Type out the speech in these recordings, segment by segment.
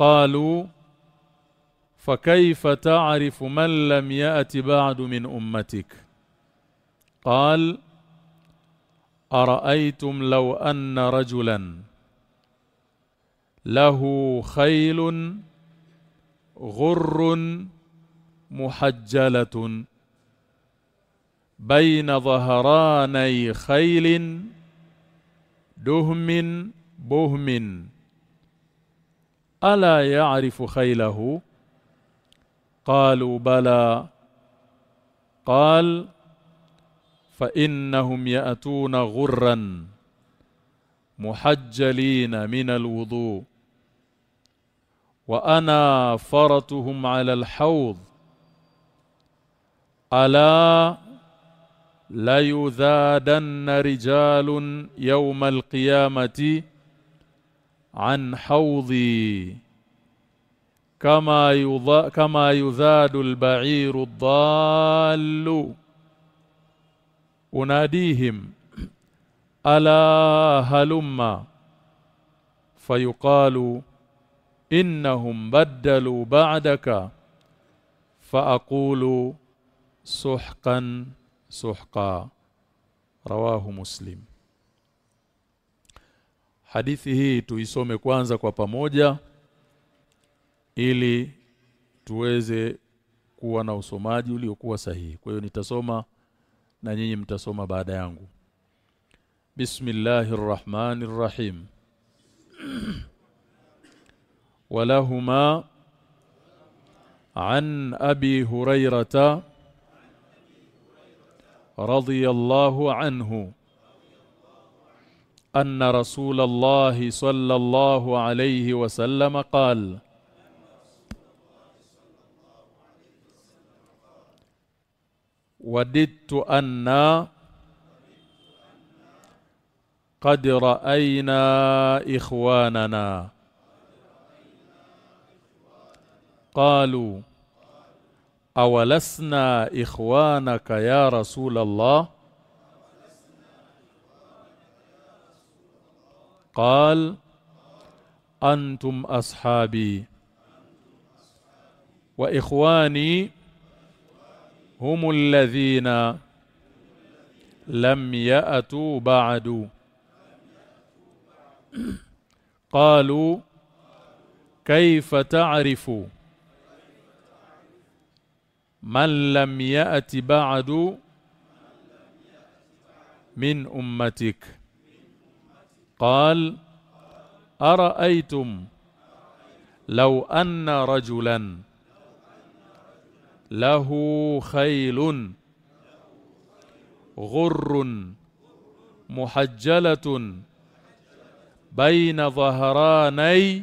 قالوا فكيف تعرف من لم يأت بعد من أمتك؟ قال أرأيتم لو أن رجلا له خيل غر محجلة بين ظهراني خيل دهم بهم ألا يعرف خيله؟ قالوا بلى. قال فإنهم يأتون غرا محجلين من الوضوء وأنا فرتهم على الحوض. ألا ليذادن رجال يوم القيامة عن حوضي. كما يضا كما يذاد البعير الضال. أناديهم ألا هلم؟ فيقال إنهم بدلوا بعدك. فأقول سحقا سحقا. رواه مسلم. hadithi hii tuisome kwanza kwa pamoja ili tuweze kuwa na usomaji uliokuwa sahihi kwa hiyo nitasoma na nyinyi mtasoma baada yangu Bismillahir Rahmanir Rahim ولهما عن أبي هريرة رضي الله عنه أن رسول الله صلى الله عليه وسلم قال وددت أن قد رأينا إخواننا. قالوا أولسنا إخوانك يا رسول الله؟ قال أنتم أصحابي وإخواني هم الذين لم يأتوا بعد. قالوا كيف تعرف من لم يأت بعد من أمتك؟ قال أرأيتم لو أن رجلا له خيل غر محجلة بين ظهراني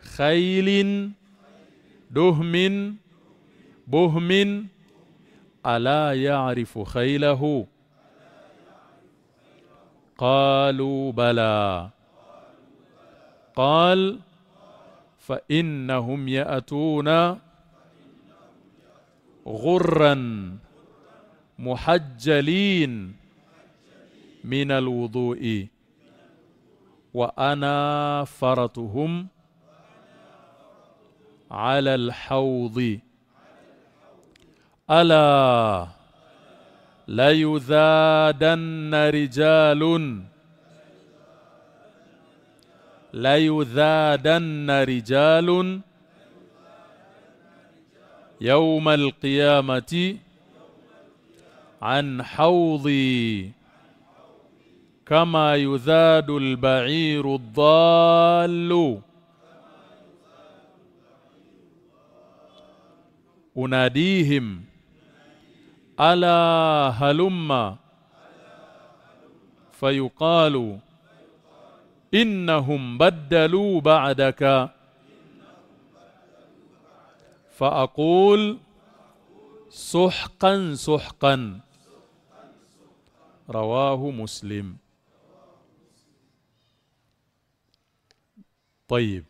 خيل دهم بهم ألا يعرف خيله؟ قالوا بلى. قال فإنهم يأتون غرا محجلين من الوضوء. وأنا فرتهم على الحوض. ألا ليذادن رجال. ليذادن رجال. يوم القيامة عن حوضي. كما يذاد البعير الضال. أناديهم ألا هلم فيقال إنهم بدلوا بعدك فأقول سحقا سحقا. رواه مسلم. طيب.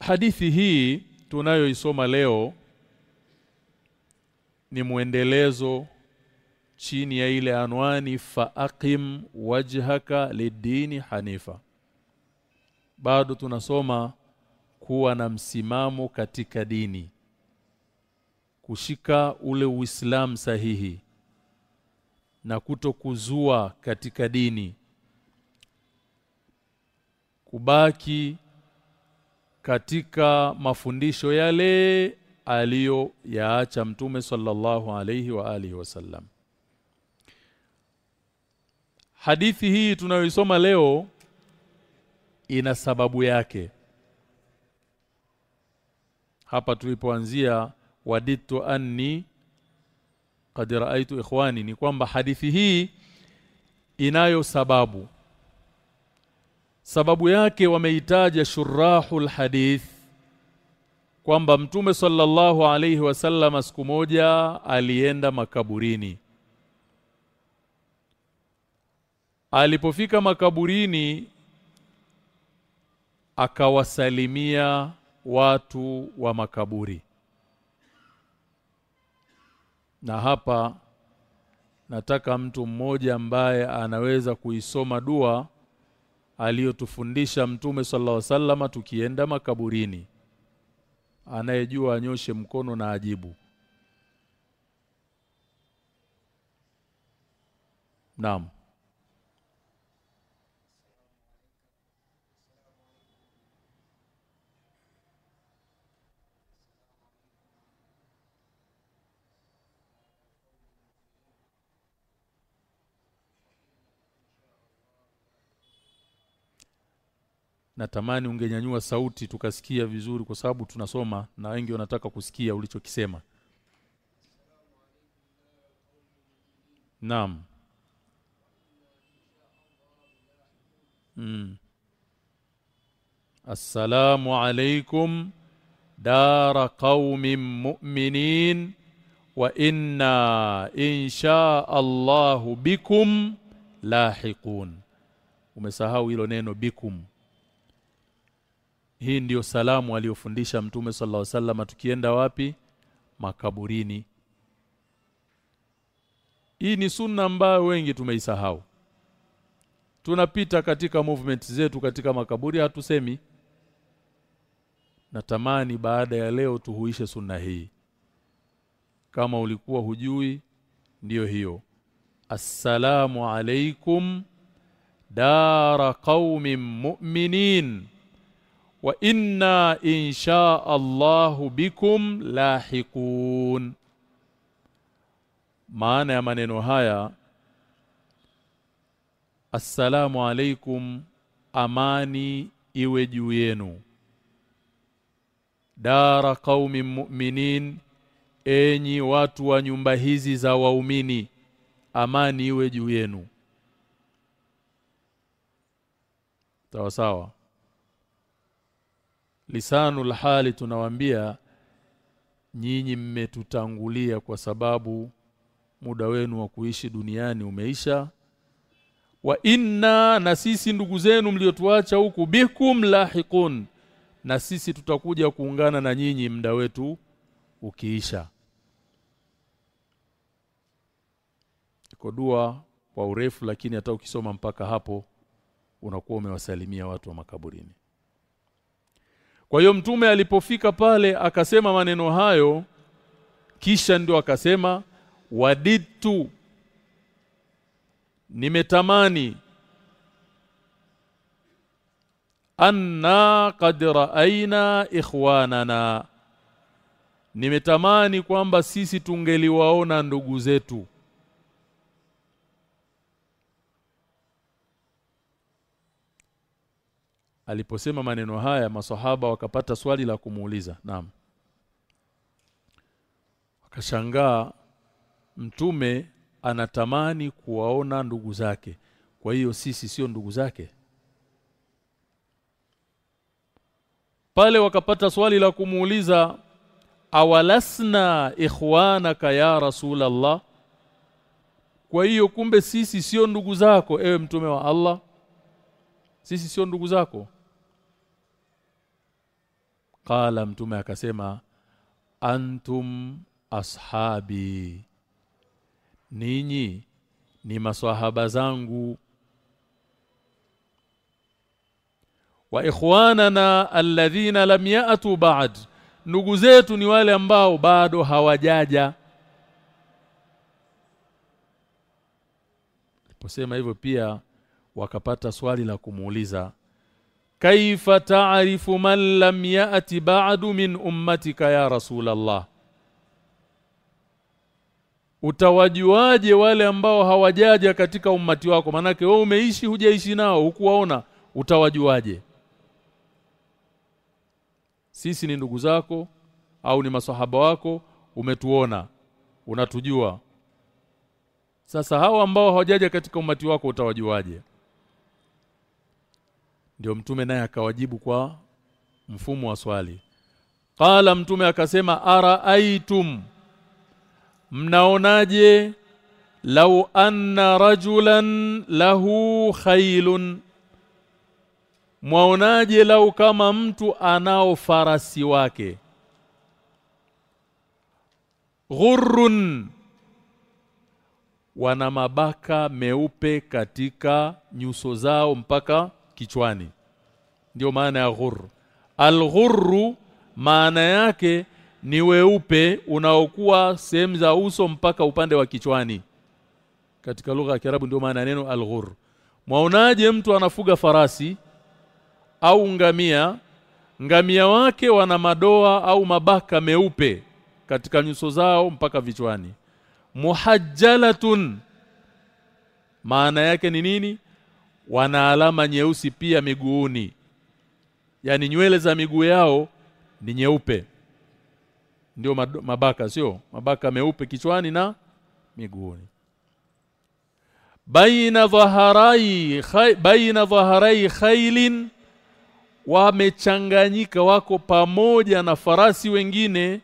hadithi hii tunayoisoma leo ni mwendelezo chini ya ile anwani faaqim wajhaka lidini hanifa. Bado tunasoma kuwa na msimamo katika dini kushika ule uislamu sahihi na kutokuzua katika dini kubaki katika mafundisho yale aliyoyaacha mtume sallallahu alayhi wa alihi wasallam. Hadithi hii tunayoisoma leo ina sababu yake. Hapa tulipoanzia waditu anni qad raaitu ikhwani ni kwamba hadithi hii inayo sababu. Sababu yake wameitaja shurahul hadith kwamba mtume sallallahu alayhi wasallam siku moja alienda makaburini. Alipofika makaburini akawasalimia watu wa makaburi. Na hapa nataka mtu mmoja ambaye anaweza kuisoma dua aliyotufundisha mtume sallallahu alaihi wasallam tukienda makaburini anayejua anyoshe mkono na ajibu. Naam natamani ungenyanyua sauti tukasikia vizuri kwa sababu tunasoma na wengi wanataka kusikia ulichokisema. Naam. Mm. Assalamu alaikum dara qaumin mu'minin wa inna insha Allahu bikum lahiqun. Umesahau hilo neno bikum hii ndiyo salamu aliyofundisha Mtume sallallahu alaihi wasallam tukienda wapi? Makaburini. Hii ni sunna ambayo wengi tumeisahau. Tunapita katika movement zetu katika makaburi hatusemi. Natamani baada ya leo tuhuishe sunna hii. Kama ulikuwa hujui ndiyo hiyo. Assalamu alaikum dara qaumin mu'minin wa inna insha Allahu bikum lahiqun. Maana ya maneno haya assalamu alaikum amani iwe juu yenu. Dara qaumi mu'minin enyi watu wa nyumba hizi za waumini amani iwe juu yenu. Sawa sawa lisanul lhali tunawambia nyinyi mmetutangulia kwa sababu muda wenu wa kuishi duniani umeisha. Wa inna na sisi ndugu zenu mliotuacha huku bikum lahiqun na sisi tutakuja kuungana na nyinyi muda wetu ukiisha. Iko dua kwa urefu lakini hata ukisoma mpaka hapo unakuwa umewasalimia watu wa makaburini kwa hiyo mtume alipofika pale akasema maneno hayo kisha ndio akasema waditu nimetamani anna qad raaina ikhwanana. Nimetamani kwamba sisi tungeliwaona ndugu zetu aliposema maneno haya masahaba wakapata swali la kumuuliza. Naam. Wakashangaa mtume anatamani kuwaona ndugu zake. Kwa hiyo sisi sio ndugu zake? Pale wakapata swali la kumuuliza awalasna ikhwanaka ya rasulallah? Kwa hiyo kumbe sisi sio ndugu zako ewe mtume wa Allah? Sisi sio ndugu zako qala mtume akasema antum ashabi. Ninyi ni maswahaba zangu. Wa ikhwanana alladhina lam ya'tu ba'd. Ndugu zetu ni wale ambao bado hawajaja. Posema hivyo pia wakapata swali la kumuuliza kaifa ta'rifu man lam ya'ti ba'du min ummatika ya rasulallah utawajuaje wale ambao hawajaja katika ummati wako? Manake wewe umeishi hujaishi nao hukuwaona. Utawajuaje? Sisi ni ndugu zako au ni masahaba wako? Umetuona unatujua. Sasa hawa ambao hawajaja katika umati wako utawajuaje ndio mtume naye akawajibu kwa mfumo wa swali. Qala mtume akasema araaitum mnaonaje? Lau anna rajulan lahu khailun mwaonaje lau kama mtu anao farasi wake? Ghurrun. Wana mabaka meupe katika nyuso zao mpaka kichwani. Ndio maana ya ghurr. Al maana yake ni weupe unaokuwa sehemu za uso mpaka upande wa kichwani. Katika lugha ya Kiarabu ndio maana neno al mwaonaje mtu anafuga farasi au ngamia? Ngamia wake wana madoa au mabaka meupe katika nyuso zao mpaka vichwani. Muhajjalatun maana yake ni nini wana alama nyeusi pia miguuni. Yani nywele za miguu yao ni nyeupe. Ndio mabaka sio? Mabaka meupe kichwani na miguuni. Baina dhaharai khay, baina dhaharai khailin wamechanganyika wako pamoja na farasi wengine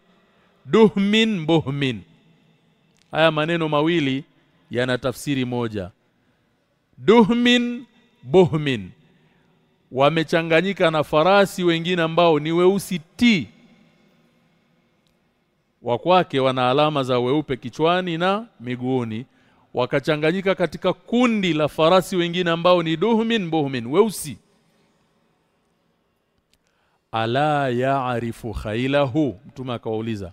duhmin buhmin. Haya maneno mawili yana tafsiri moja. Duhmin buhmin wamechanganyika na farasi wengine ambao ni weusi ti wa kwake wana alama za weupe kichwani na miguuni. Wakachanganyika katika kundi la farasi wengine ambao ni duhmin buhmin weusi. Ala yaarifu khailahu mtume akawauliza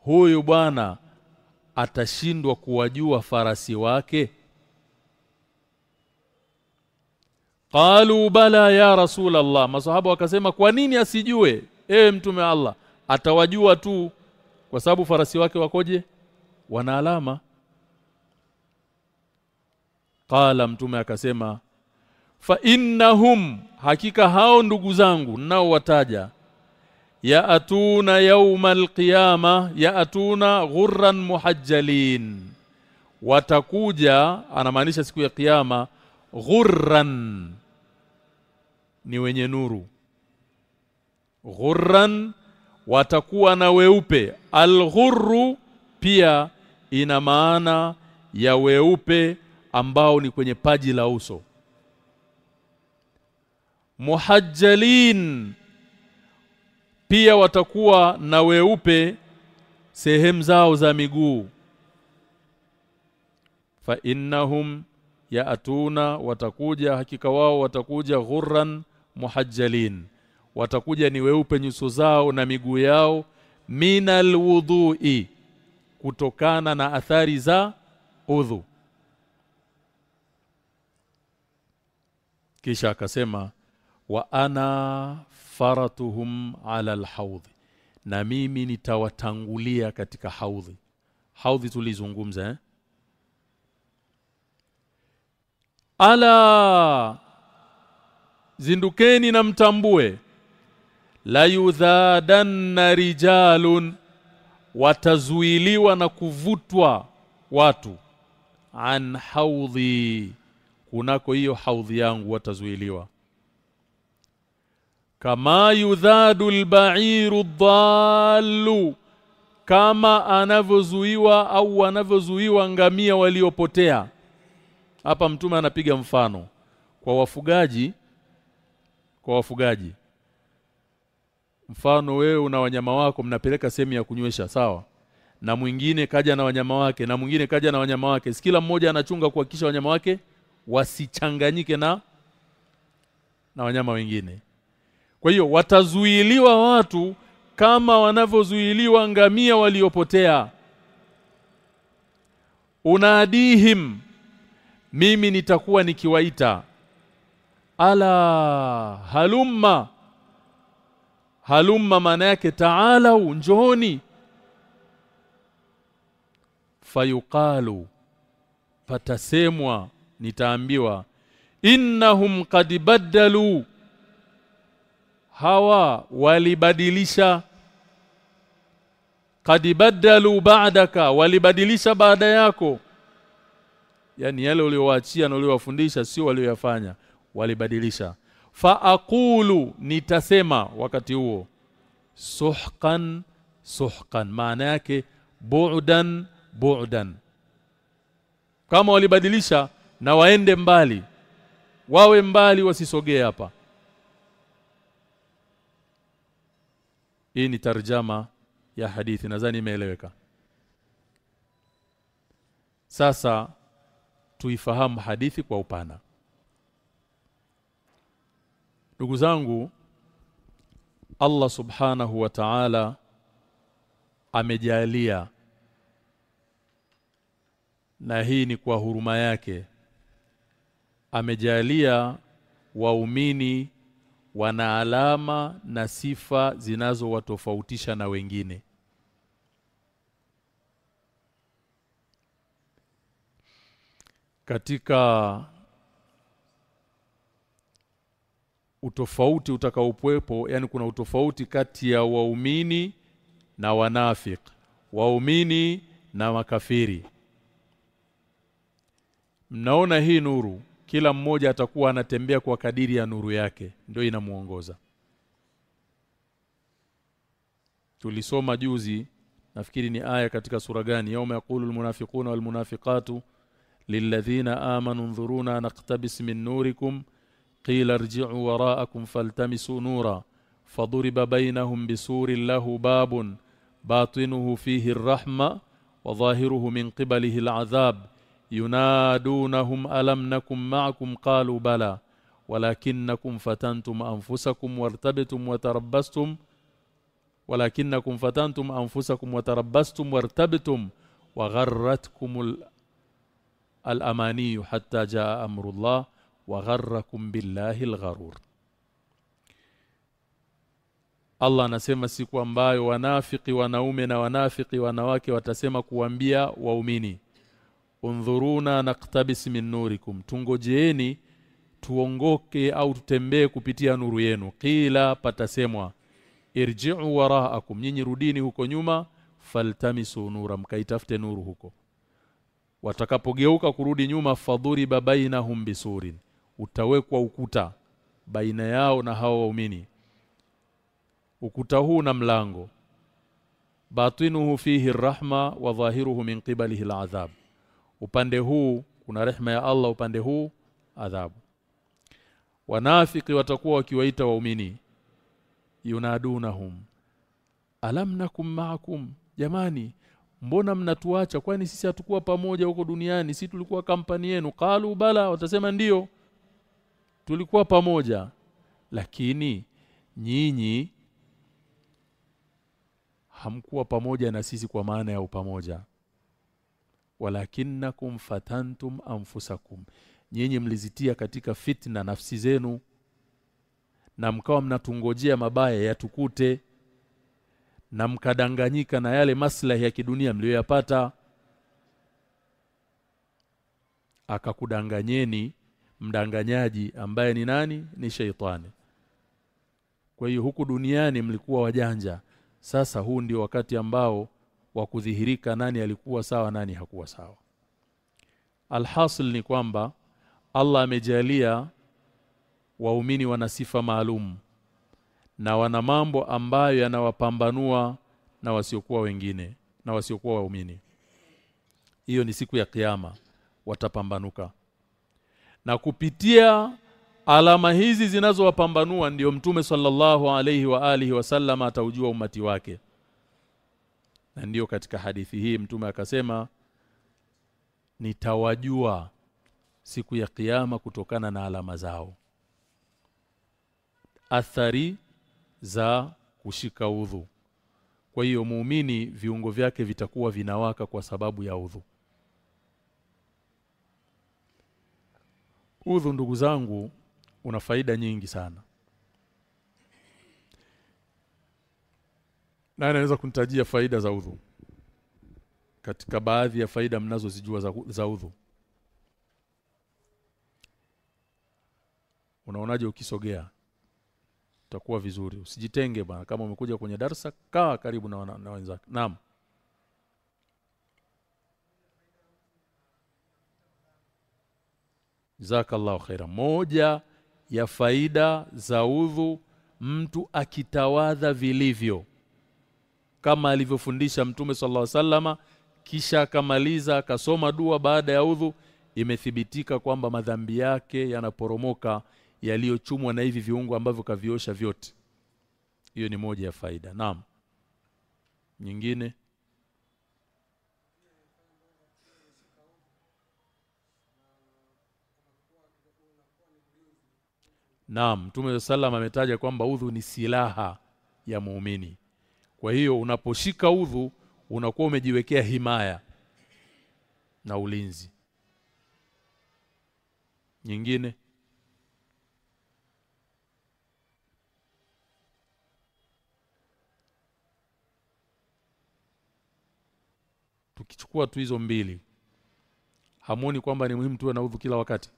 huyu bwana atashindwa kuwajua farasi wake qalu bala ya rasul Allah masahaba wakasema kwa nini asijue? Ewe mtume wa Allah atawajua tu. Kwa sababu farasi wake wakoje? Wana alama. Qala mtume akasema fa innahum hakika hao ndugu zangu nao wataja ya atuna yaumal qiyama ya atuna ghurran muhajjalin. Watakuja anamaanisha siku ya kiyama ghurran ni wenye nuru. Ghurran watakuwa na weupe. Alghurru pia ina maana ya weupe ambao ni kwenye paji la uso. Muhajjalin pia watakuwa na weupe sehemu zao za miguu. Fa innahum yaatuna watakuja hakika wao watakuja ghurran muhajjalin. Watakuja ni weupe nyuso zao na miguu yao minal wudhu'i kutokana na athari za udhu. Kisha akasema wa ana faratuhum ala alhawd na mimi nitawatangulia katika haudhi. Haudhi tulizungumza eh? ala zindukeni na mtambue. La yudhadanna rijalun watazuiliwa na kuvutwa watu. An haudhi kunako hiyo haudhi yangu watazuiliwa. Kama yudhadu albairu dhallu kama anavyozuiwa au anavyozuiwa ngamia waliopotea. Hapa mtume anapiga mfano. Kwa wafugaji kwa wafugaji. Mfano wewe una wanyama wako mnapeleka sehemu ya kunywesha sawa? Na mwingine kaja na wanyama wake na mwingine kaja na wanyama wake. Kila mmoja anachunga kuhakikisha wanyama wake wasichanganyike na na wanyama wengine. Kwa hiyo watazuiliwa watu kama wanavyozuiliwa ngamia waliopotea. Unaadihim mimi nitakuwa nikiwaita ala halumma. Halumma maana yake taala njooni. Fayuqalu patasemwa nitaambiwa. Innahum qad badalu hawa walibadilisha. Qad badalu ba'daka walibadilisha baada yako. Yani yale uliowaachia na uliowafundisha sio walioyafanya walibadilisha. Fa aqulu nitasema wakati huo suhqan suhqan maana yake bu'dan bu'dan. Kama walibadilisha na waende mbali wawe mbali wasisogee hapa. Hii ni tarjama ya hadithi nadhani imeeleweka. Sasa tuifahamu hadithi kwa upana ndugu zangu Allah subhanahu wa ta'ala amejalia. Na hii ni kwa huruma yake. Amejalia waumini wana alama na sifa zinazowatofautisha na wengine. Katika utofauti utakaokuwepo yani kuna utofauti kati ya waumini na wanafik waumini na makafiri. Mnaona hii nuru kila mmoja atakuwa anatembea kwa kadiri ya nuru yake ndio inamuongoza. Tulisoma juzi nafikiri ni aya katika sura gani yauma yaqulu almunafiquna walmunafiqatu lilladhina amanu ndhuruna naqtabis min nurikum قيل ارجعوا وراءكم فالتمسوا نورا فضرب بينهم بسور له باب باطنه فيه الرحمة وظاهره من قبله العذاب ينادونهم ألم نكن معكم؟ قالوا بلى ولكنكم فتنتم أنفسكم وارتبتم وتربستم ولكنكم فتنتم أنفسكم وتربستم وارتبتم وغرتكم الأماني حتى جاء أمر الله. wagharrakum billahi algharur Allah anasema siku ambayo wanafiki wanaume na wanafiki wanawake watasema kuambia waumini undhuruna naktabis min nurikum. Tungojeeni tuongoke au tutembee kupitia nuru yenu. Kila patasemwa irji'u waraakum. Nyinyi rudini huko nyuma faltamisu nura mkaitafute nuru huko. Watakapogeuka kurudi nyuma fadhuri babainahum bisurin utawekwa ukuta baina yao na hao waumini. Ukuta huu na mlango. Batinuhu fihi rahma wa dhahiruhu min qibalihi al'adhab. Upande huu kuna rehma ya Allah upande huu adhabu. Wanafiki watakuwa wakiwaita waumini. Yunadunahum. Alam nakum ma'akum? Jamani mbona mnatuacha? Kwani sisi hatukuwa pamoja huko duniani? Sisi tulikuwa kampani yenu? Qalu bala watasema ndiyo tulikuwa pamoja lakini nyinyi hamkuwa pamoja na sisi kwa maana ya upamoja. Walakinnakum fatantum anfusakum nyinyi mlizitia katika fitna nafsi zenu na mkawa mnatungojea mabaya yatukute na mkadanganyika na yale maslahi ya kidunia mliyoyapata. Akakudanganyeni mdanganyaji ambaye ni nani? Ni sheitani. Kwa hiyo huku duniani mlikuwa wajanja. Sasa huu ndio wakati ambao wa kudhihirika nani alikuwa sawa nani hakuwa sawa. Alhasil ni kwamba Allah amejalia waumini wana sifa maalum na wana mambo ambayo yanawapambanua na wasiokuwa wengine na wasiokuwa waumini. Hiyo ni siku ya kiyama watapambanuka na kupitia alama hizi zinazowapambanua ndiyo mtume sallallahu alaihi wa alihi wasallam ataujua umati wake. Na ndiyo katika hadithi hii mtume akasema nitawajua siku ya kiyama kutokana na alama zao. Athari za kushika udhu. Kwa hiyo muumini viungo vyake vitakuwa vinawaka kwa sababu ya udhu udhu ndugu zangu una faida nyingi sana. Na anaweza kunitajia faida za udhu? Katika baadhi ya faida mnazozijua za, za udhu. Unaonaje ukisogea? Utakuwa vizuri. Usijitenge bwana. Kama umekuja kwenye darsa kaa karibu na, na, na wenzako. Naam Jazakallahu khaira. Moja ya faida za udhu mtu akitawadha vilivyo kama alivyofundisha Mtume sallallahu salama kisha akamaliza akasoma dua baada ya udhu imethibitika kwamba madhambi yake yanaporomoka yaliyochumwa na hivi viungo ambavyo kaviosha vyote. Hiyo ni moja ya faida. Naam. Nyingine Naam, Mtume sallam ametaja kwamba udhu ni silaha ya muumini. Kwa hiyo unaposhika udhu unakuwa umejiwekea himaya na ulinzi. Nyingine Tukichukua tu hizo mbili hamuoni kwamba ni muhimu tuwe na udhu kila wakati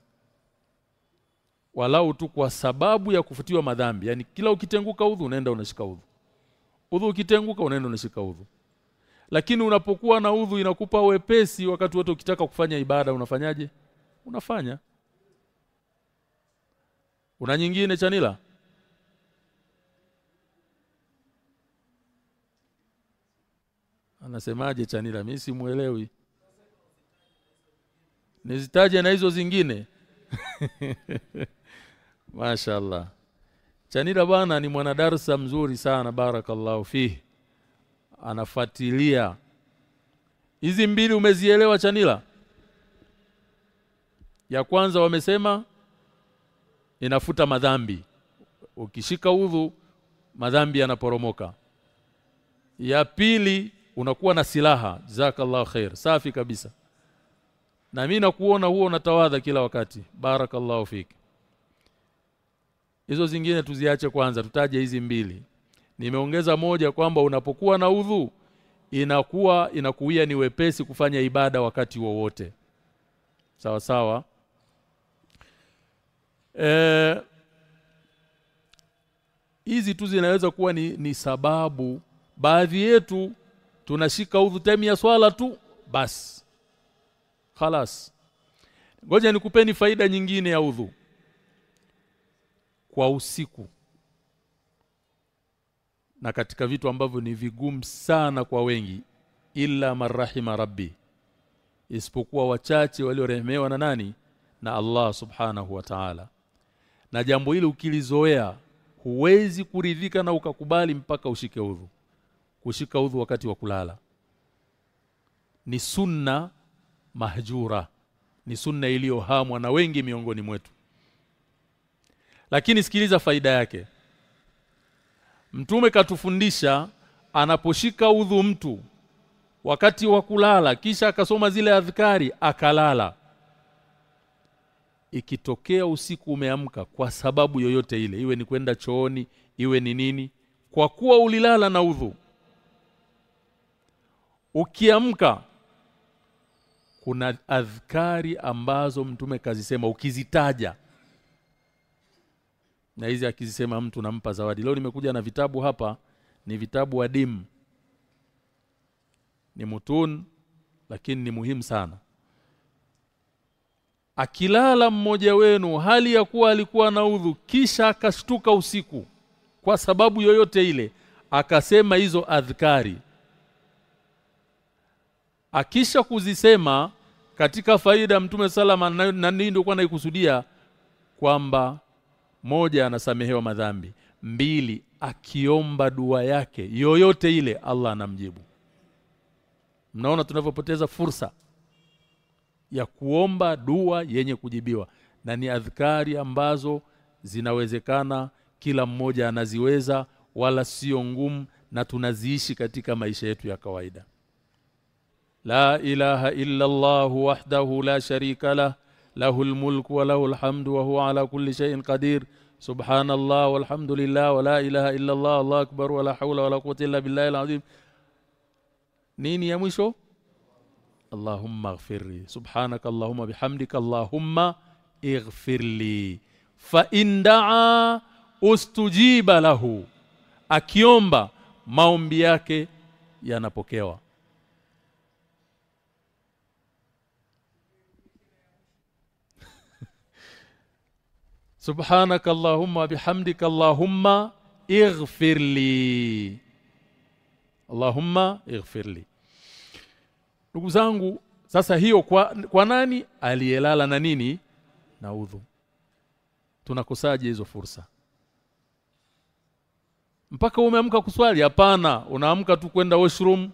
walau tu kwa sababu ya kufutiwa madhambi. Yani kila ukitenguka udhu unaenda unashika udhu. Udhu ukitenguka unaenda unashika udhu. Lakini unapokuwa na udhu inakupa wepesi wakati wote ukitaka kufanya ibada unafanyaje? Unafanya. Una nyingine chanila? Anasemaje chanila? Mimi simuelewi. Nizitaje na hizo zingine Mashaallah. Chanira bwana ni mwanadarsa mzuri sana barakallahu fihi. Anafuatilia. Hizi mbili umezielewa Chanila? Ya kwanza wamesema inafuta madhambi. Ukishika udhu madhambi yanaporomoka. Ya pili unakuwa na silaha. Jazakallahu khair. Safi kabisa. Na mimi nakuona huo unatawadha kila wakati. Barakallahu fiki. Hizo zingine tuziache kwanza tutaje hizi mbili. Nimeongeza moja kwamba unapokuwa na udhu inakuwa inakuia ni wepesi kufanya ibada wakati wowote. Sawa sawa. e, hizi tu zinaweza kuwa ni, ni sababu baadhi yetu tunashika udhu time ya swala tu basi khalas ngoja nikupeni faida nyingine ya udhu kwa usiku. Na katika vitu ambavyo ni vigumu sana kwa wengi illa marahima rabbi. Isipokuwa wachache waliorehemewa na nani? Na Allah subhanahu wa ta'ala. Na jambo hili ukilizoea huwezi kuridhika na ukakubali mpaka ushike udhu. Kushika udhu wakati wa kulala. Ni sunna mahjura. Ni sunna iliyohamwa na wengi miongoni mwetu lakini sikiliza faida yake. Mtume katufundisha anaposhika udhu mtu wakati wa kulala kisha akasoma zile adhikari akalala. Ikitokea usiku umeamka kwa sababu yoyote ile iwe ni kwenda chooni iwe ni nini kwa kuwa ulilala na udhu. Ukiamka kuna adhikari ambazo mtume kazisema ukizitaja na hizi akizisema mtu nampa zawadi. Leo nimekuja na vitabu hapa ni vitabu adimu. Ni mutun lakini ni muhimu sana. Akilala mmoja wenu hali ya kuwa alikuwa na udhu kisha akashtuka usiku kwa sababu yoyote ile akasema hizo adhkari. Akisha kuzisema katika faida mtume salama na nini ndio kwa naikusudia? Kwamba moja anasamehewa madhambi. Mbili akiomba dua yake yoyote ile Allah anamjibu. Mnaona tunavyopoteza fursa ya kuomba dua yenye kujibiwa na ni adhkari ambazo zinawezekana kila mmoja anaziweza wala sio ngumu na tunaziishi katika maisha yetu ya kawaida. La ilaha illa Allah wahdahu la sharika lah lahul mulku wa lahul hamdu wa huwa ala kulli shay'in qadir subhanallah walhamdulillah wa la ilaha illa Allah Allahu akbar wa la hawla wa la quwwata illa billahi alazim nini ya mwisho Allahumma ighfirli subhanaka Allahumma bihamdika Allahumma ighfirli fa in daa ustujiba lahu akiomba maombi yake yanapokewa subhanaka allahumma bihamdika allahumma ighfirli. Allahumma ighfirli. Ndugu zangu sasa hiyo kwa, kwa nani? Aliyelala na nini? Na udhu. Tunakosaje hizo fursa? Mpaka umeamka kuswali? Hapana. Unaamka tu kwenda washroom.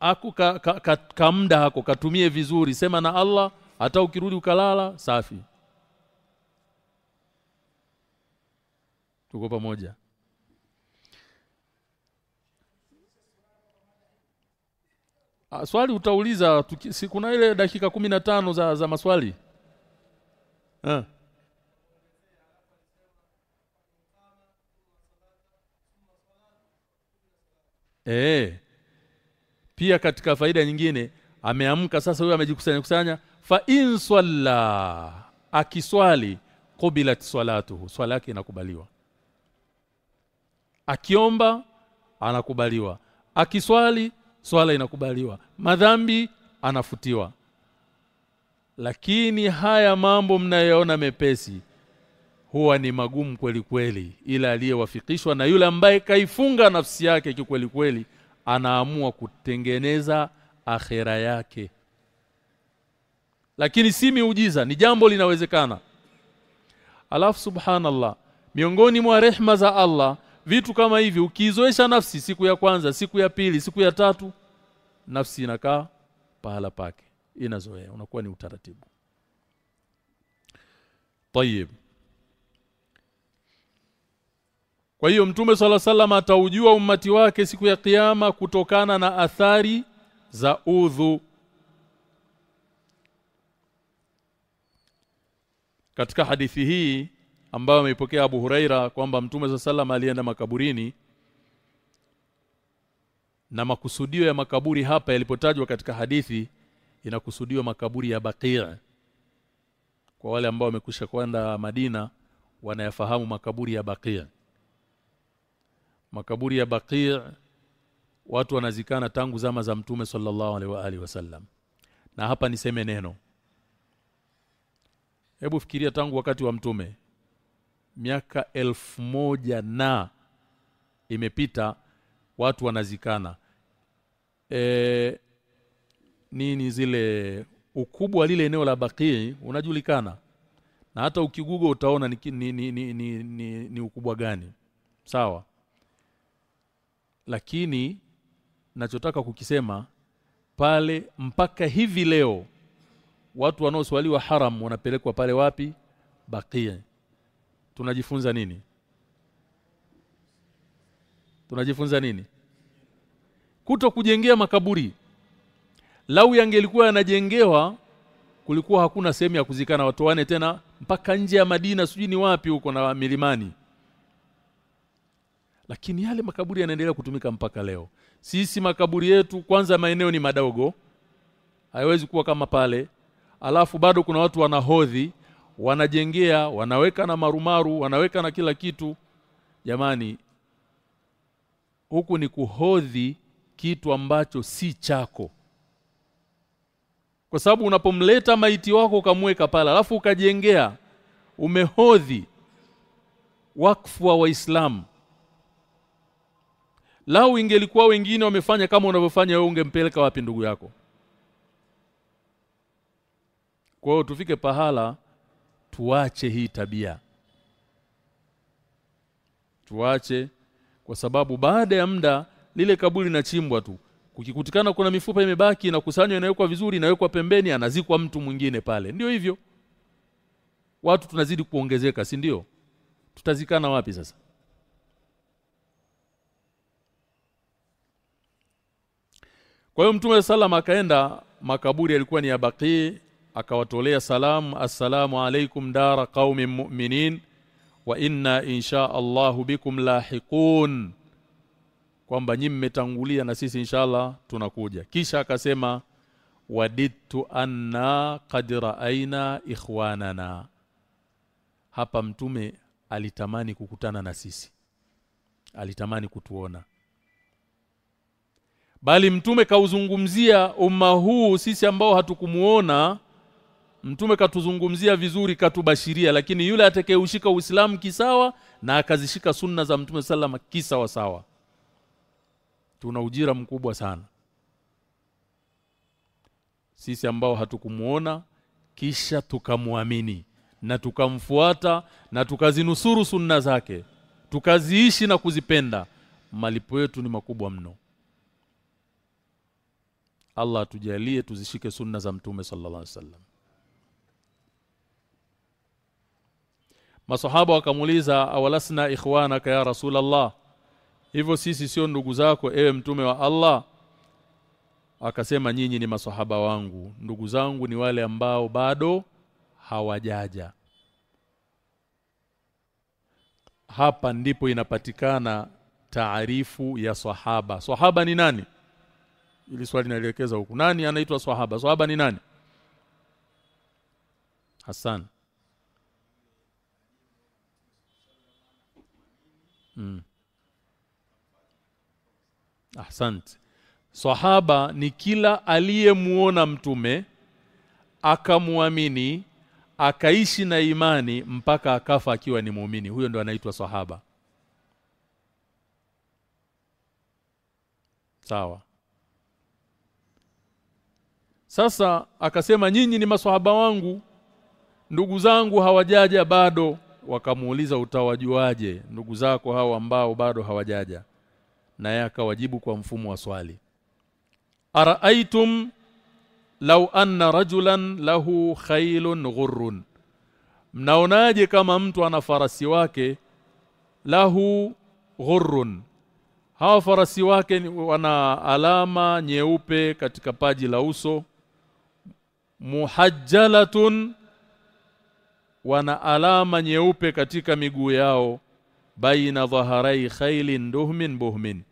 Aku ka, ka, ka, ka muda hako katumie vizuri. Sema na Allah hata ukirudi ukalala safi tuko pamoja swali utauliza tuki, si kuna ile dakika kumi na tano za za maswali ha. Eh. Pia katika faida nyingine ameamka sasa huyo amejikusanya kusanya fa in swalla akiswali qubilat salatuhu swala yake inakubaliwa akiomba anakubaliwa. Akiswali swala inakubaliwa. Madhambi anafutiwa. Lakini haya mambo mnayoona mepesi huwa ni magumu kweli kweli. Ila aliyewafikishwa na yule ambaye kaifunga nafsi yake kikweli kweli anaamua kutengeneza akhera yake. Lakini si miujiza ni jambo linawezekana. Alafu subhanallah miongoni mwa rehma za Allah vitu kama hivi ukizoesha nafsi siku ya kwanza siku ya pili siku ya tatu nafsi inakaa pahala pake inazoea unakuwa ni utaratibu. Tayib Kwa hiyo Mtume sala salam ataujua ummati wake siku ya kiyama kutokana na athari za udhu. Katika hadithi hii ambayo ameipokea Abu Huraira kwamba Mtume za sallam alienda makaburini. Na makusudio ya makaburi hapa yalipotajwa katika hadithi inakusudiwa makaburi ya Baqi' kwa wale ambao wamekwisha kwenda Madina wanayafahamu makaburi ya Baqi' makaburi ya Baqi' watu wanazikana tangu zama za Mtume sallallahu alaihi wa alihi wasallam na hapa niseme neno. Hebu fikiria tangu wakati wa Mtume miaka elfu moja na imepita watu wanazikana. E, nini zile ukubwa lile eneo la Baqii unajulikana? Na hata ukigugo utaona ni, ni, ni, ni, ni, ni, ni ukubwa gani. Sawa. Lakini nachotaka kukisema pale mpaka hivi leo watu wanaoswaliwa haram wanapelekwa pale wapi? Baqi tunajifunza nini? Tunajifunza nini? Kuto kujengea makaburi. Lau yangelikuwa yanajengewa kulikuwa hakuna sehemu ya kuzikana. Watu wane tena mpaka nje ya Madina sijui ni wapi huko na milimani. Lakini yale makaburi yanaendelea kutumika mpaka leo. Sisi makaburi yetu kwanza maeneo ni madogo. Haiwezi kuwa kama pale. Alafu bado kuna watu wanahodhi wanajengea wanaweka na marumaru wanaweka na kila kitu. Jamani huku ni kuhodhi kitu ambacho si chako. Kwa sababu unapomleta maiti wako ukamweka pale alafu ukajengea umehodhi wakfu wa waislamu. Lau ingelikuwa wengine wamefanya kama unavyofanya wewe ungempeleka wapi ndugu yako? Kwa hiyo tufike pahala tuache hii tabia. Tuache kwa sababu baada ya muda lile kaburi linachimbwa tu. Kukikutikana kuna mifupa imebaki na kusanywa inawekwa vizuri inawekwa pembeni anazikwa mtu mwingine pale. Ndio hivyo. Watu tunazidi kuongezeka si ndio? Tutazikana wapi sasa? Kwa hiyo Mtume sallam akaenda makaburi yalikuwa ni ya Baqi akawatolea salamu assalamu alaikum dara qaumin mu'minin wa inna insha Allahu bikum lahiqun. Kwamba nyinyi mmetangulia na sisi insha allah tunakuja. Kisha akasema waditu anna qad raaina ikhwanana. Hapa mtume alitamani kukutana na sisi. Alitamani kutuona. Bali mtume kauzungumzia umma huu sisi ambao hatukumuona mtume katuzungumzia vizuri katubashiria lakini yule atakayeushika uislamu kisawa na akazishika sunna za mtume sallama kisawa sawa. Tuna ujira mkubwa sana. Sisi ambao hatukumuona kisha tukamwamini na tukamfuata na tukazinusuru sunna zake tukaziishi na kuzipenda malipo yetu ni makubwa mno. Allah tujalie tuzishike sunna za mtume sallallahu alaihi wasallam Masahaba wakamuuliza awalasna ikhwanaka ya Rasulullah hivyo sisi sio ndugu zako ewe mtume wa Allah. Akasema nyinyi ni masahaba wangu. Ndugu zangu ni wale ambao bado hawajaja. Hapa ndipo inapatikana taarifu ya sahaba. Sahaba ni nani? Ili swali nalielekeza huku. Nani anaitwa sahaba? Sahaba ni nani? Hassan mm. Ahsante Sahaba ni kila aliyemuona mtume akamwamini akaishi na imani mpaka akafa akiwa ni muumini. Huyo ndo anaitwa sahaba. Sawa. Sasa akasema nyinyi ni maswahaba wangu. Ndugu zangu hawajaja bado wakamuuliza utawajuaje ndugu zako hao ambao bado hawajaja? Naye akawajibu kwa mfumo wa swali araaitum lau anna rajulan lahu khailun ghurrun? Mnaonaje kama mtu ana farasi wake lahu ghurrun? Hawa farasi wake wana alama nyeupe katika paji la uso muhajjalatun wana alama nyeupe katika miguu yao baina dhaharai khailin duhmin buhmin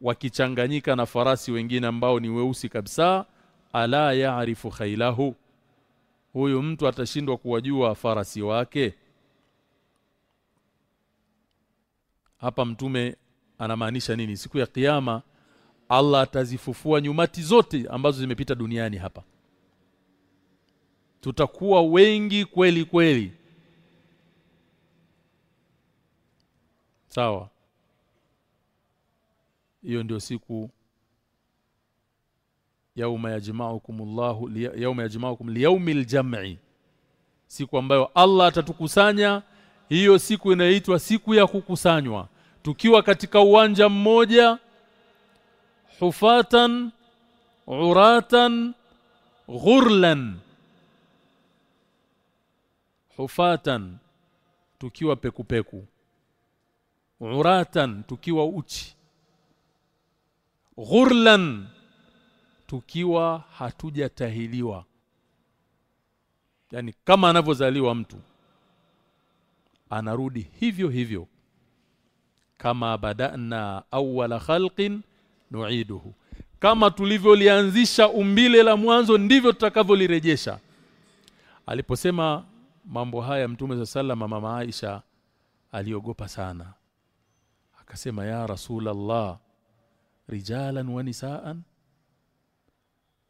wakichanganyika na farasi wengine ambao ni weusi kabisa ala yaarifu khailahu. Huyu mtu atashindwa kuwajua farasi wake? Hapa mtume anamaanisha nini? Siku ya kiyama Allah atazifufua nyumati zote ambazo zimepita duniani hapa tutakuwa wengi kweli kweli. Sawa. Hiyo ndio siku yauma yajma'ukumullahu yauma yajma'ukum liyaumil jam'i. Siku ambayo Allah atatukusanya hiyo siku inaitwa siku ya kukusanywa. Tukiwa katika uwanja mmoja hufatan uratan ghurlan hufatan tukiwa pekupeku. Uratan tukiwa uchi. Ghurlan tukiwa hatujatahiliwa. Yani kama anavyozaliwa mtu anarudi hivyo hivyo. Kama badana awwala khalqin nu'iduhu. Kama tulivyolianzisha umbile la mwanzo ndivyo tutakavyolirejesha. Aliposema mambo haya mtume sallallahu mama Aisha aliogopa sana. Akasema ya rasulallah rijalan wa nisaan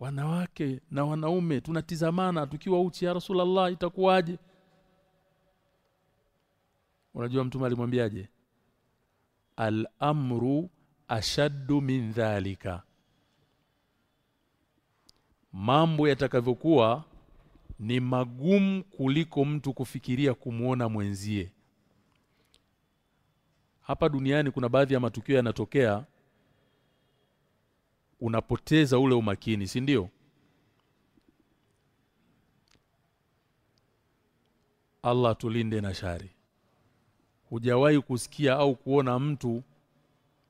wanawake na wanaume tunatizamana tukiwa uchi. Ya rasulallah itakuwaje? Unajua mtume alimwambiaje? Al-amru ashaddu min dhalika. Mambo yatakavyokuwa ni magumu kuliko mtu kufikiria kumuona mwenzie. Hapa duniani kuna baadhi ya matukio yanatokea unapoteza ule umakini si ndio? Allah tulinde na shari. Hujawahi kusikia au kuona mtu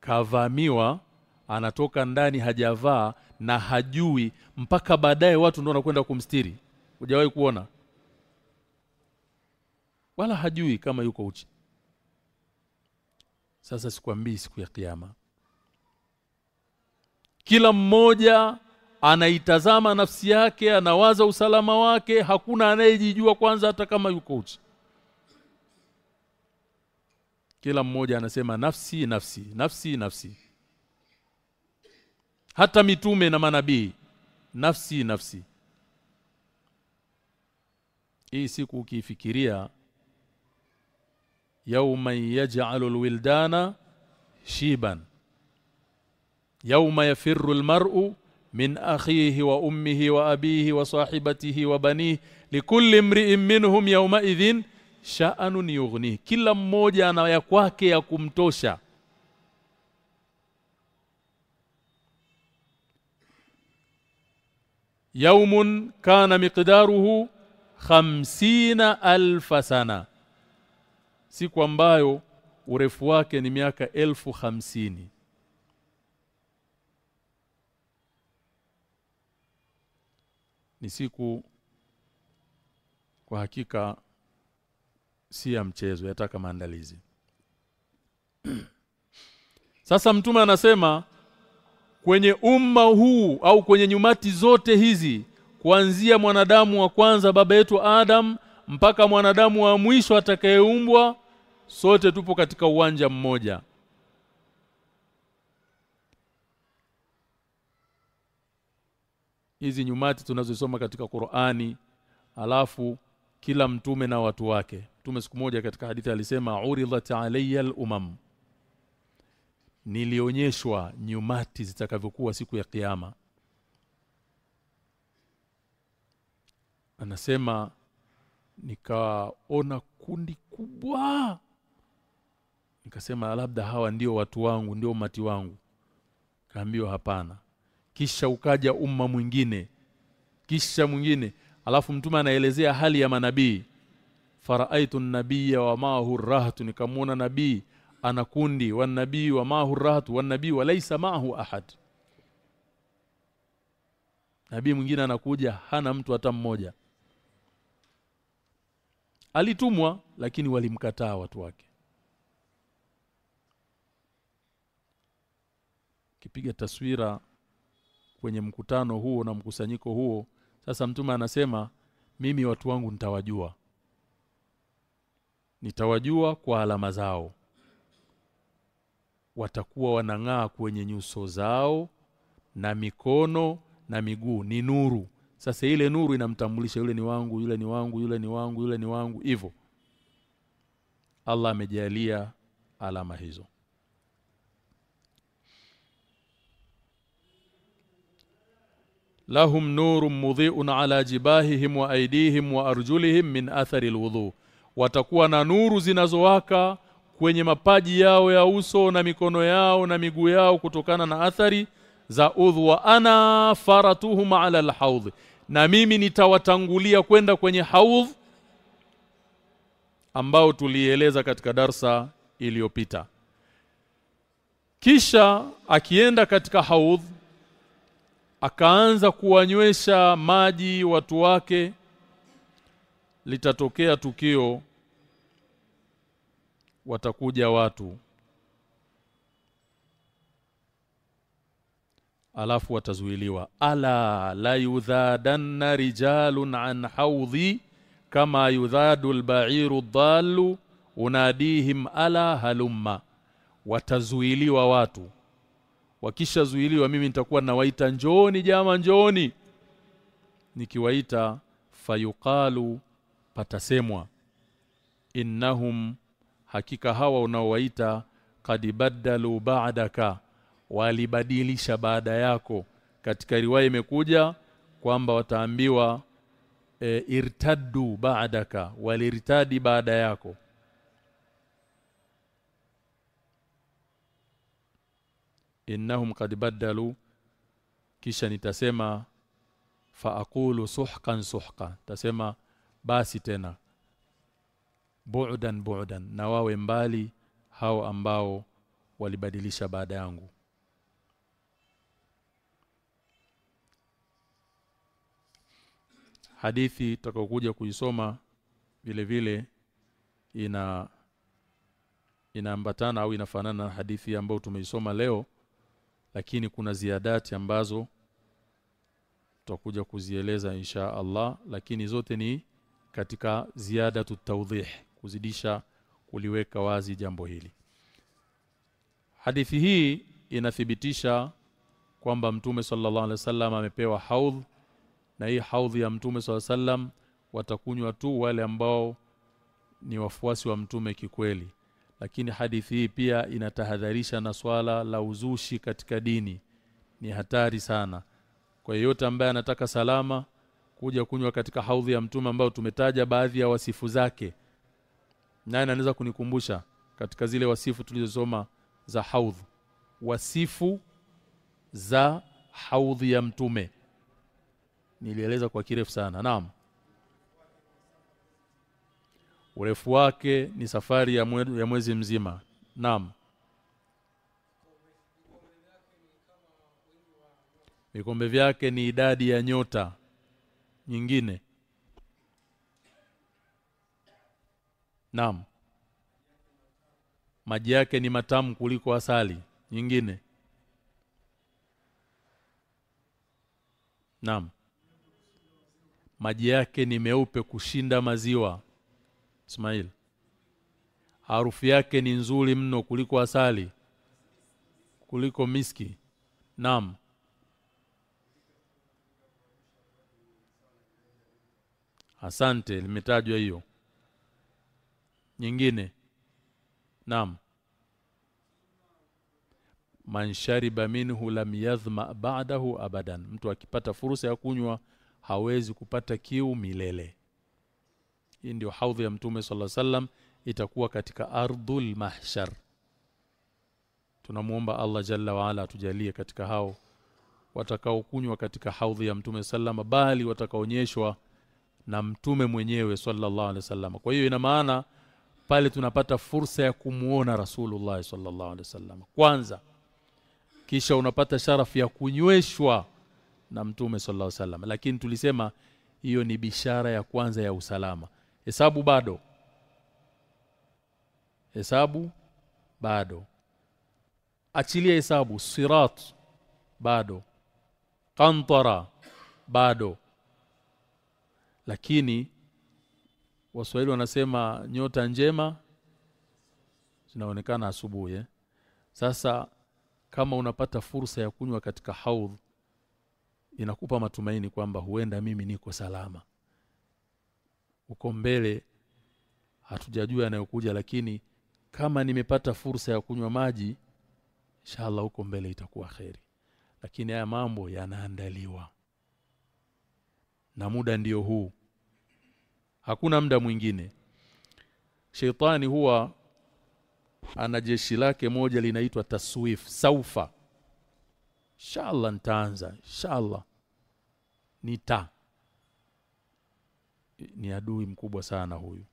kavamiwa anatoka ndani hajavaa na hajui mpaka baadaye watu ndio wanakwenda kumstiri hujawahi kuona? Wala hajui kama yuko uchi. Sasa sikwambii siku ya kiyama. Kila mmoja anaitazama nafsi yake anawaza usalama wake hakuna anayejijua kwanza hata kama yuko uchi. Kila mmoja anasema nafsi nafsi nafsi nafsi. Hata mitume na manabii nafsi nafsi hii siku ukifikiria yauma yaj'alu alwildana shiban yauma yafirru almar'u min akhihi wa ummihi wa abihi wa sahibatihi wa banihi likulli imri'in minhum yawma idhin sha'anun yughni kila mmoja ana ya kwake ya kumtosha yaumun kana miqdaruhu 50 alfa sana. Siku ambayo urefu wake ni miaka elfu hamsini ni siku kwa hakika si ya mchezo yataka maandalizi. Sasa mtume anasema kwenye umma huu au kwenye nyumati zote hizi kuanzia mwanadamu wa kwanza baba yetu Adam mpaka mwanadamu wa mwisho atakayeumbwa sote tupo katika uwanja mmoja. Hizi nyumati tunazosoma katika Qur'ani alafu kila mtume na watu wake. Mtume siku moja katika hadithi alisema uridhat alayya al-umam. Nilionyeshwa nyumati zitakavyokuwa siku ya kiyama anasema nikaona kundi kubwa. Nikasema labda hawa ndio watu wangu ndio umati wangu. Kaambiwa hapana. Kisha ukaja umma mwingine kisha mwingine. Alafu mtume anaelezea hali ya manabii. Faraaitu nabiyya wa ma'ahu rahatu nikamwona nabii ana kundi wa nabii wa ma'ahu rahatu wa nabii walaysa ma'ahu ahad. Nabii mwingine anakuja hana mtu hata mmoja alitumwa lakini walimkataa watu wake. Kipiga taswira kwenye mkutano huo na mkusanyiko huo sasa mtume anasema mimi watu wangu nitawajua. Nitawajua kwa alama zao. Watakuwa wanang'aa kwenye nyuso zao na mikono na miguu ni nuru sasa ile nuru inamtambulisha yule ni wangu yule ni wangu yule ni wangu yule ni wangu hivyo. Allah amejalia alama hizo. Lahum nurun mudhi'un ala jibahihim wa aydihim wa arjulihim min athari alwudu. Watakuwa na nuru zinazowaka kwenye mapaji yao ya uso na mikono yao na miguu yao kutokana na athari za udhu wa ana faratuhum ala alhawd na mimi nitawatangulia kwenda kwenye haudh ambao tulieleza katika darsa iliyopita. Kisha akienda katika haudh akaanza kuwanywesha maji watu wake litatokea tukio watakuja watu alafu watazuiliwa. Ala la yudhadanna rijalun an haudhi kama yudhadu alba'iru dhallu unadihim ala halumma. Watazuiliwa watu. Wakishazuiliwa mimi nitakuwa nawaita njoni jama njoni nikiwaita fayuqalu patasemwa innahum hakika hawa unaowaita qad badalu ba'daka walibadilisha baada yako. Katika riwaya imekuja kwamba wataambiwa e, irtaddu ba'daka walirtadi baada yako. Innahum qad badalu kisha nitasema faaqulu suhkan suhka tasema basi tena bu'dan bu'dan na wawe mbali hao ambao walibadilisha baada yangu hadithi tutakayokuja kuisoma vile vile ina inaambatana au inafanana na hadithi ambayo tumeisoma leo lakini kuna ziadati ambazo tutakuja kuzieleza insha Allah lakini zote ni katika ziada tutawdhih kuzidisha kuliweka wazi jambo hili. Hadithi hii inathibitisha kwamba mtume sallallahu alaihi wasallam amepewa haudh na hii haudhi ya mtume swalla sallam watakunywa tu wale ambao ni wafuasi wa mtume kikweli. Lakini hadithi hii pia inatahadharisha na swala la uzushi katika dini. Ni hatari sana. Kwa yeyote ambaye anataka salama kuja kunywa katika haudhi ya mtume ambao tumetaja baadhi ya wasifu zake naye anaweza kunikumbusha katika zile wasifu tulizosoma za haudhi. Wasifu za haudhi ya mtume nilieleza kwa kirefu sana. Naam. Urefu wake ni safari ya, ya mwezi mzima. Naam. Vikombe vyake ni idadi ya nyota nyingine. Naam. Maji yake ni matamu kuliko asali nyingine. Naam maji yake ni meupe kushinda maziwa. Ismail. Harufu yake ni nzuri mno kuliko asali kuliko miski. Nam Asante limetajwa hiyo. Nyingine. Nam man shariba minhu lam yadhma ba'dahu abadan. Mtu akipata fursa ya kunywa hawezi kupata kiu milele. Hii ndio haudhi ya mtume sallallahu wasallam itakuwa katika ardhul mahshar. Tunamuomba Allah jalla waala atujalie katika hao watakaokunywa katika haudhi ya mtume sallama bali watakaonyeshwa na mtume mwenyewe sallallahu alaihi wasallam. Kwa hiyo ina maana pale tunapata fursa ya kumuona rasulullah sallallahu alaihi wasallam. Kwanza kisha unapata sharafu ya kunyweshwa na mtume sallallahu alaihi wasallam. Lakini tulisema hiyo ni bishara ya kwanza ya usalama. Hesabu bado. Hesabu bado. Achilia hesabu. Sirat bado. Qantara bado. Lakini waswahili wanasema nyota njema zinaonekana asubuhi eh? sasa kama unapata fursa ya kunywa katika haudh inakupa matumaini kwamba huenda mimi niko salama. Uko mbele hatujajua yanayokuja lakini kama nimepata fursa ya kunywa maji inshallah huko mbele itakuwa kheri. Lakini haya mambo yanaandaliwa. Na muda ndio huu. Hakuna muda mwingine. Sheitani huwa ana jeshi lake moja linaitwa taswif saufa inshallah nitaanza inshallah. Nita. Ni adui mkubwa sana huyu.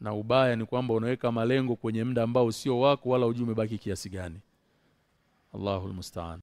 Na ubaya ni kwamba unaweka malengo kwenye muda ambao sio wako wala ujue umebaki kiasi gani. Allahul musta'an